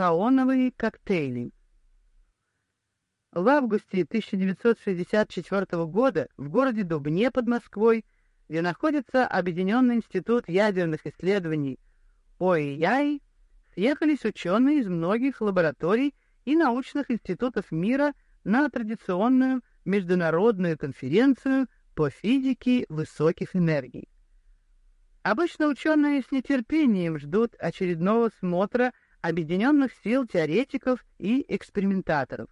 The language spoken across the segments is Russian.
каоновые коктейли. В августе 1964 года в городе Дубне под Москвой, где находится Объединенный институт ядерных исследований ОИЯИ, съехались ученые из многих лабораторий и научных институтов мира на традиционную международную конференцию по физике высоких энергий. Обычно ученые с нетерпением ждут очередного смотра объединенных сил теоретиков и экспериментаторов.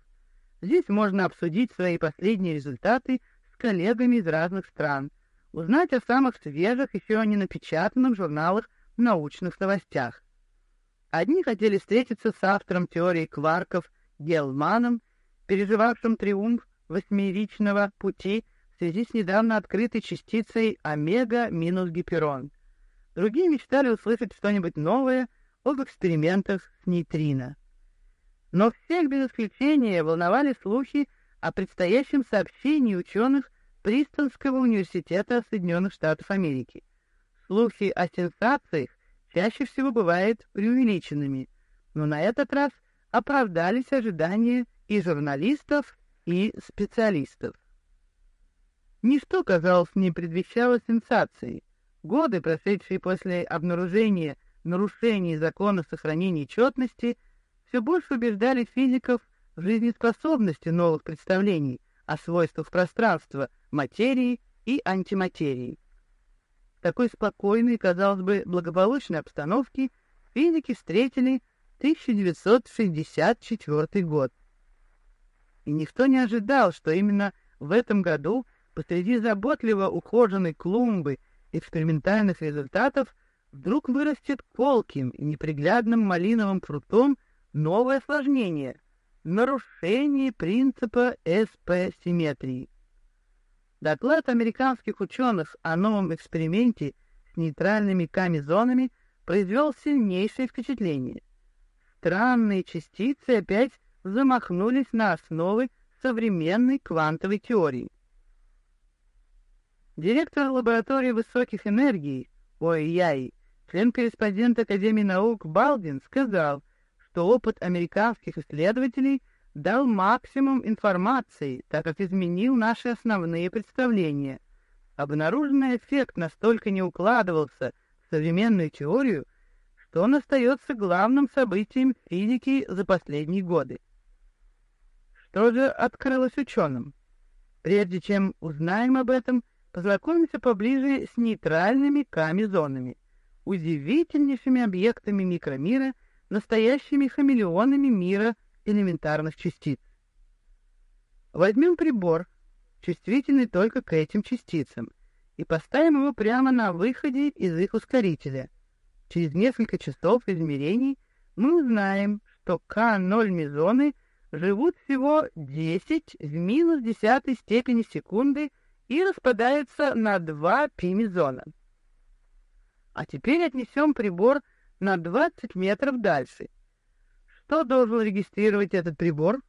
Здесь можно обсудить свои последние результаты с коллегами из разных стран, узнать о самых свежих, еще не напечатанных журналах научных новостях. Одни хотели встретиться с автором теории кварков Гелманом, переживавшим триумф восьмеричного пути в связи с недавно открытой частицей омега минус гиперон. Другие мечтали услышать что-нибудь новое об экспериментах с нейтрино. Но всех без исключения волновали слухи о предстоящем сообщении ученых Пристонского университета Соединенных Штатов Америки. Слухи о сенсациях чаще всего бывают преувеличенными, но на этот раз оправдались ожидания и журналистов, и специалистов. Ничто, казалось, не предвещало сенсации. Годы, прошедшие после обнаружения нарушений закона сохранения четности, все больше убеждали физиков в жизнеспособности новых представлений о свойствах пространства, материи и антиматерии. В такой спокойной, казалось бы, благополучной обстановке физики встретили 1964 год. И никто не ожидал, что именно в этом году посреди заботливо ухоженной клумбы экспериментальных результатов вдруг вырастет колким и неприглядным малиновым фруктом новое осложнение — нарушение принципа СП-симметрии. Доклад американских ученых о новом эксперименте с нейтральными камезонами произвел сильнейшее впечатление. Странные частицы опять замахнулись на основы современной квантовой теории. Директор лаборатории высоких энергий ОИЯИ, член-корреспондент Академии наук Балдин сказал, что опыт американских исследователей дал максимум информации, так как изменил наши основные представления. Обнаруженный эффект настолько не укладывался в современную теорию, что он остается главным событием физики за последние годы. Что же открылось ученым? Прежде чем узнаем об этом, познакомимся поближе с нейтральными камезонами, удивительнейшими объектами микромира, настоящими хамелеонами мира элементарных частиц. Возьмем прибор, чувствительный только к этим частицам, и поставим его прямо на выходе из их ускорителя. Через несколько часов измерений мы узнаем, что К0 мезоны живут всего 10 в минус десятой степени секунды и распадаются на 2 пи-мезона. А теперь отнесем прибор на 20 метров дальше. Что должен регистрировать этот прибор?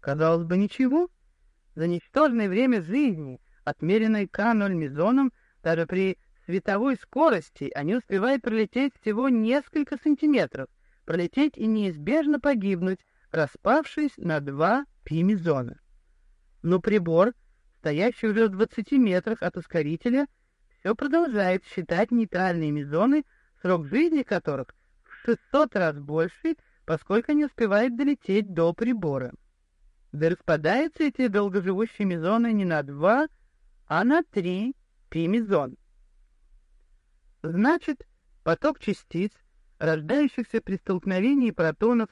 Казалось бы, ничего. За ничтожное время жизни, отмеренной К0 мезоном, даже при световой скорости они успевают пролететь всего несколько сантиметров, пролететь и неизбежно погибнуть, распавшись на два пи-мезона. Но прибор, стоящий уже в 20 метрах от ускорителя, все продолжает считать нейтральные мезоны, срок жизни которых в 600 раз больше, поскольку не успевает долететь до прибора. Да распадаются эти долгоживущие мезоны не на два, а на три пи-мезон. Значит, поток частиц, рождающихся при столкновении протонов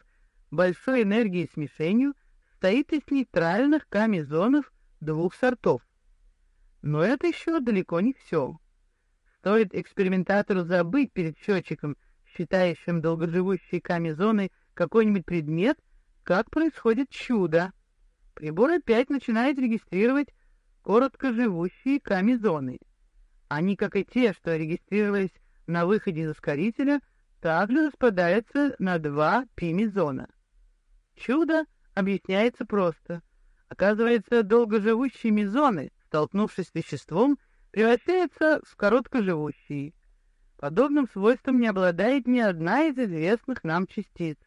большой энергии с мишенью состоит из нейтральных камезонов двух сортов. Но это еще далеко не все. Стоит экспериментатору забыть перед счетчиком, считающим долгоживущие камезоны какой-нибудь предмет, как происходит чудо. Прибор опять начинает регистрировать короткоживущие камезоны. Они, как и те, что регистрировались на выходе из ускорителя, также распадаются на два пи-мезона. Чудо объясняется просто. Оказывается, долгоживущие мезоны, столкнувшись с веществом, превращаются в короткоживущие. Подобным свойством не обладает ни одна из известных нам частиц.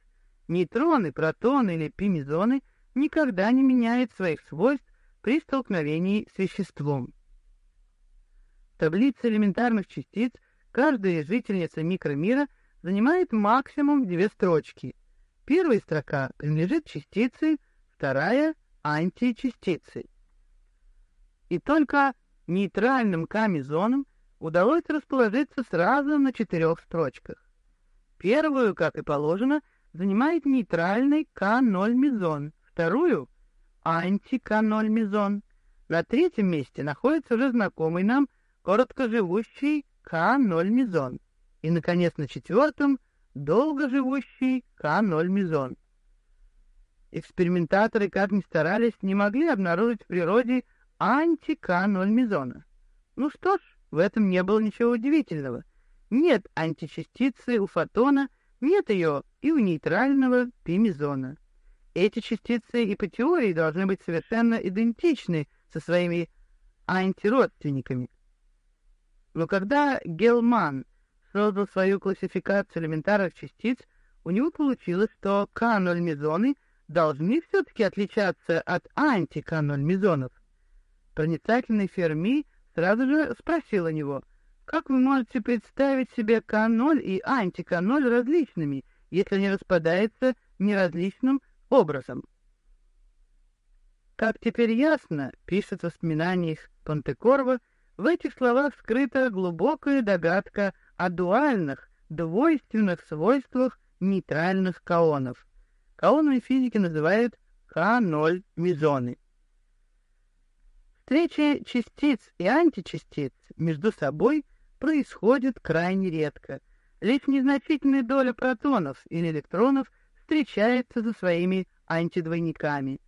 Нейтроны, протоны или пимезоны никогда не меняют своих свойств при столкновении с веществом. В таблице элементарных частиц каждая жительница микромира занимает максимум две строчки. Первая строка принадлежит частице, вторая — античастице. И только нейтральным камезонам удалось расположиться сразу на четырех строчках. Первую, как и положено, занимает нейтральный К0 мезон, вторую — анти-К0 мезон. На третьем месте находится уже знакомый нам короткоживущий К0 мезон. И, наконец, на четвертом — долгоживущий К0 мезон. Экспериментаторы, как ни старались, не могли обнаружить в природе анти-К0 мезона. Ну что ж, в этом не было ничего удивительного. Нет античастицы у фотона, нет ее и у нейтрального пимезона. Эти частицы и по теории должны быть совершенно идентичны со своими антиродственниками. Но когда Гелман создал свою классификацию элементарных частиц, у него получилось, что К0 мезоны должны все-таки отличаться от анти-К0 мезонов. Проницательный Ферми сразу же спросил у него, как вы можете представить себе К0 и анти-К0 различными, если они распадаются неразличным образом? Как теперь ясно, пишет в воспоминаниях Пантекорова, в этих словах скрыта глубокая догадка о дуальных, двойственных свойствах нейтральных каонов. Каонами физики называют К0 мезоны. Встречи частиц и античастиц между собой происходят крайне редко. Лишь незначительная доля протонов или электронов встречается за своими антидвойниками.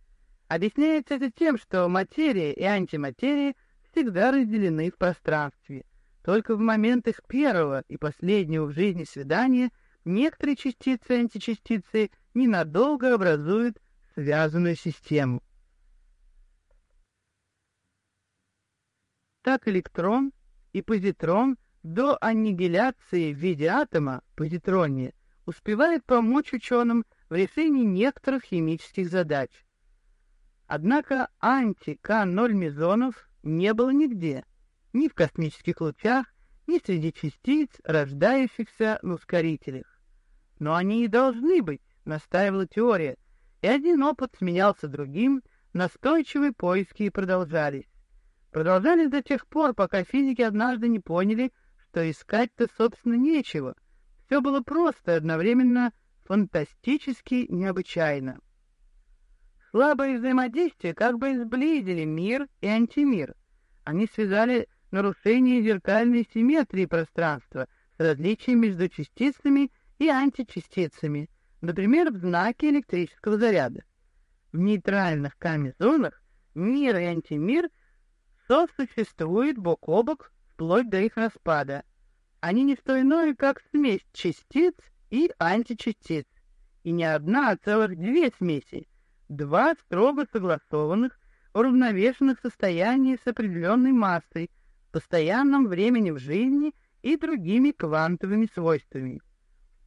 Объясняется это тем, что материя и антиматерия всегда разделены в пространстве. Только в момент их первого и последнего в жизни свидания некоторые частицы и античастицы ненадолго образуют связанную систему. Так электрон и позитрон до аннигиляции в виде атома позитрония успевает помочь ученым в решении некоторых химических задач. Однако анти-К0 мезонов не было нигде, ни в космических лучах, ни среди частиц, рождающихся на ускорителях. Но они и должны быть, настаивала теория, и один опыт сменялся другим, настойчивые поиски продолжались. Продолжались до тех пор, пока физики однажды не поняли, что искать-то, собственно, нечего. Все было просто одновременно фантастически необычайно. Слабое взаимодействие как бы сблизили мир и антимир. Они связали нарушение зеркальной симметрии пространства с различием между частицами и античастицами, например, в знаке электрического заряда. В нейтральных камезонах мир и антимир сосуществуют бок о бок вплоть до их распада. Они не что иное, как смесь частиц и античастиц. И не одна, а целых две смеси. Два строго согласованных, уравновешенных состояния с определенной массой, постоянным временем жизни и другими квантовыми свойствами.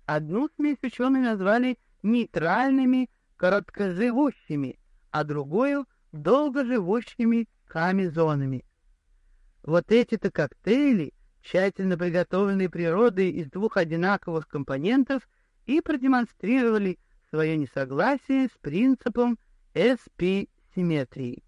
Одну смесь ученые назвали нейтральными короткоживущими, а другую — долгоживущими камезонами. Вот эти-то коктейли, тщательно приготовленные природой из двух одинаковых компонентов, и продемонстрировали свое несогласие с принципом SP-симметрии.